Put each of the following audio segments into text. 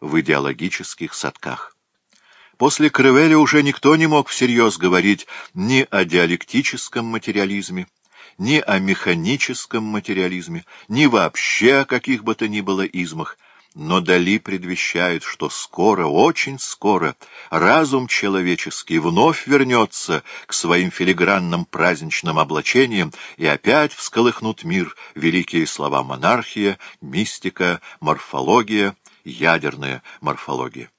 в идеологических садках. После Кривеля уже никто не мог всерьез говорить ни о диалектическом материализме, ни о механическом материализме, ни вообще о каких бы то ни было измах – но Дали предвещает, что скоро, очень скоро, разум человеческий вновь вернется к своим филигранным праздничным облачениям и опять всколыхнут мир великие слова монархия, мистика, морфология, ядерная морфология.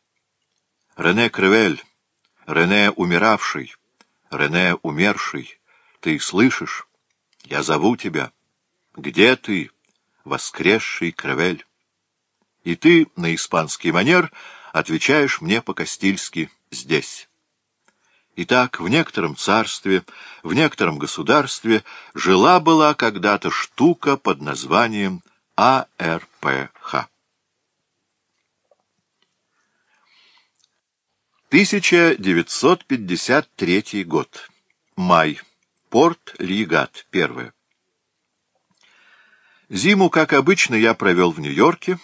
Рене Кривель, Рене умиравший, Рене умерший, ты слышишь? Я зову тебя. Где ты, воскресший Кривель? и ты на испанский манер отвечаешь мне по-кастильски «здесь». Итак, в некотором царстве, в некотором государстве жила-была когда-то штука под названием АРПХ. 1953 год. Май. Порт Лигат. Первое. Зиму, как обычно, я провел в Нью-Йорке,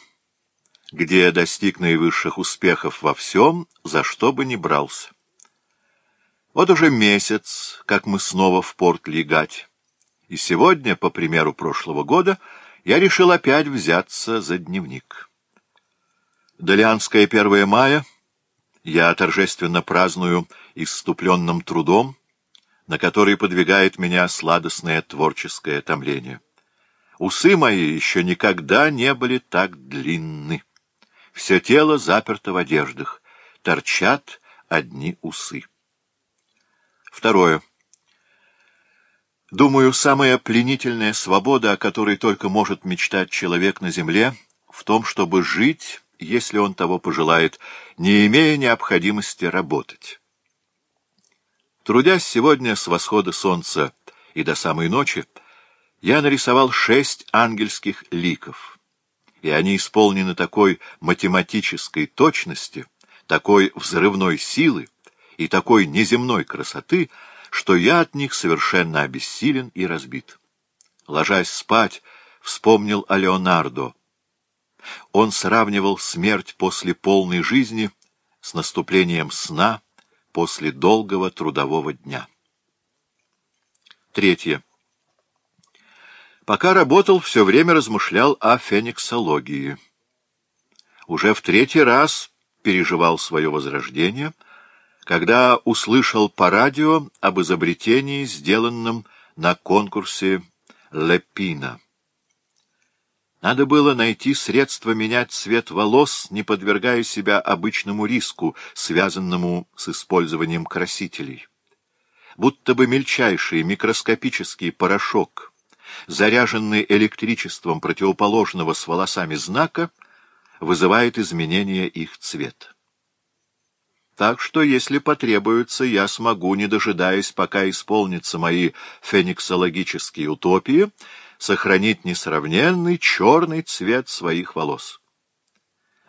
где достиг наивысших успехов во всем, за что бы ни брался. Вот уже месяц, как мы снова в порт легать, и сегодня, по примеру прошлого года, я решил опять взяться за дневник. Долианское первое мая я торжественно праздную иступленным трудом, на который подвигает меня сладостное творческое томление. Усы мои еще никогда не были так длинны. Все тело заперто в одеждах. Торчат одни усы. Второе. Думаю, самая пленительная свобода, о которой только может мечтать человек на земле, в том, чтобы жить, если он того пожелает, не имея необходимости работать. Трудясь сегодня с восхода солнца и до самой ночи, я нарисовал шесть ангельских ликов — и они исполнены такой математической точности, такой взрывной силы и такой неземной красоты, что я от них совершенно обессилен и разбит. Ложась спать, вспомнил о Леонардо. Он сравнивал смерть после полной жизни с наступлением сна после долгого трудового дня. Третье. Пока работал, все время размышлял о фениксологии. Уже в третий раз переживал свое возрождение, когда услышал по радио об изобретении, сделанном на конкурсе Лепина. Надо было найти средство менять цвет волос, не подвергая себя обычному риску, связанному с использованием красителей. Будто бы мельчайший микроскопический порошок — заряженный электричеством противоположного с волосами знака, вызывает изменение их цвета. Так что, если потребуется, я смогу, не дожидаясь, пока исполнятся мои фениксологические утопии, сохранить несравненный черный цвет своих волос.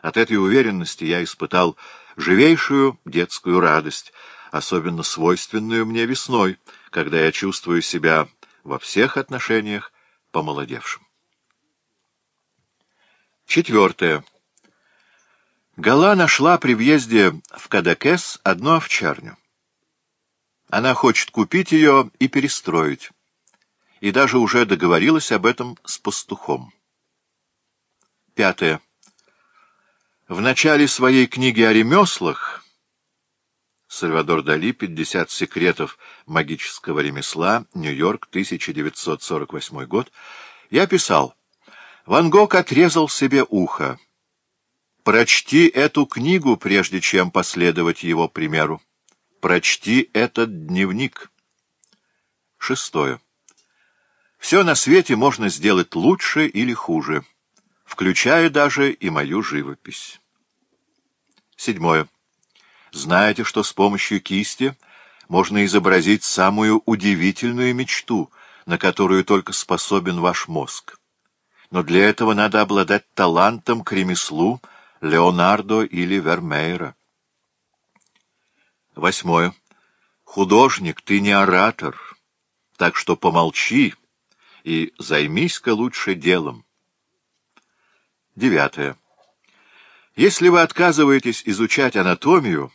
От этой уверенности я испытал живейшую детскую радость, особенно свойственную мне весной, когда я чувствую себя во всех отношениях помолодевшим. Четвертое. Гала нашла при въезде в Кадакес одну овчарню. Она хочет купить ее и перестроить, и даже уже договорилась об этом с пастухом. Пятое. В начале своей книги о ремеслах Сальвадор Дали, 50 секретов магического ремесла, Нью-Йорк, 1948 год, я писал, Ван Гог отрезал себе ухо. Прочти эту книгу, прежде чем последовать его примеру. Прочти этот дневник. Шестое. Все на свете можно сделать лучше или хуже, включая даже и мою живопись. Седьмое. Знаете, что с помощью кисти можно изобразить самую удивительную мечту, на которую только способен ваш мозг. Но для этого надо обладать талантом к ремеслу Леонардо или Вермеера. Восьмое. Художник, ты не оратор, так что помолчи и займись-ка лучше делом. Девятое. Если вы отказываетесь изучать анатомию,